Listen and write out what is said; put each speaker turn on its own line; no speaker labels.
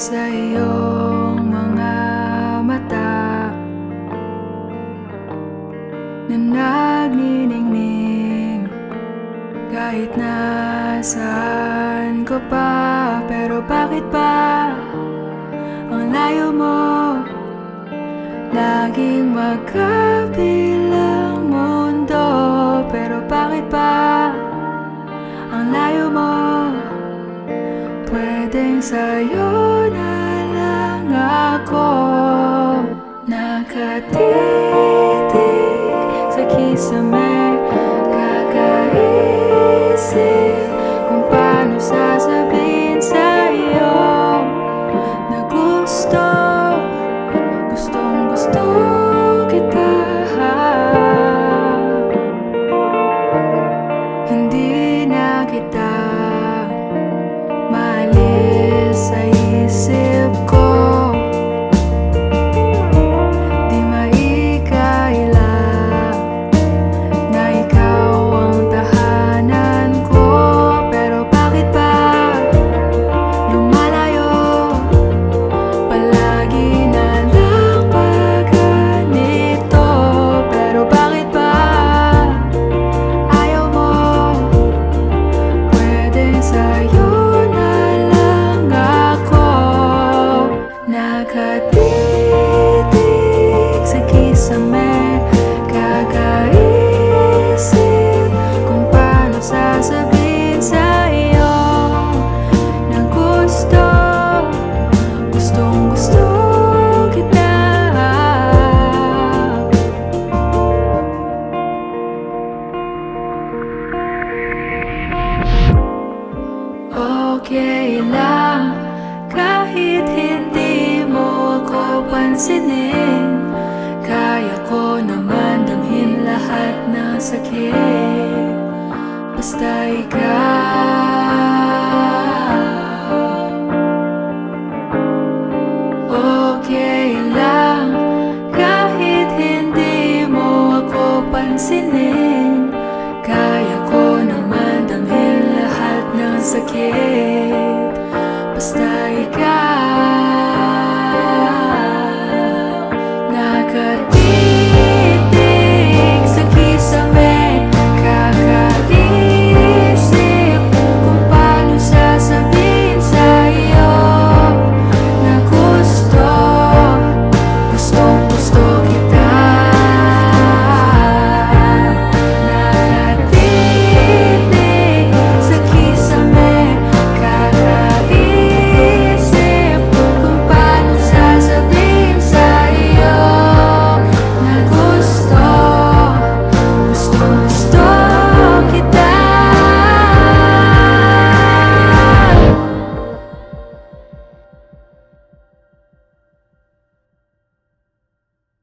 sa iyong mga mata. Na nagniningning kahit nasaan ko pa pero bakit ba ang layo mo? Laging magkabilang mundo pero bakit ba ang layo mo? Sa'yo na lang ako. Nakatitig pansinin Kaya ko naman damhin lahat ng sakit. Basta ikaw. Okay lang. Kahit hindi mo ako pansinin Kaya ko naman damhin lahat ng sakit. Basta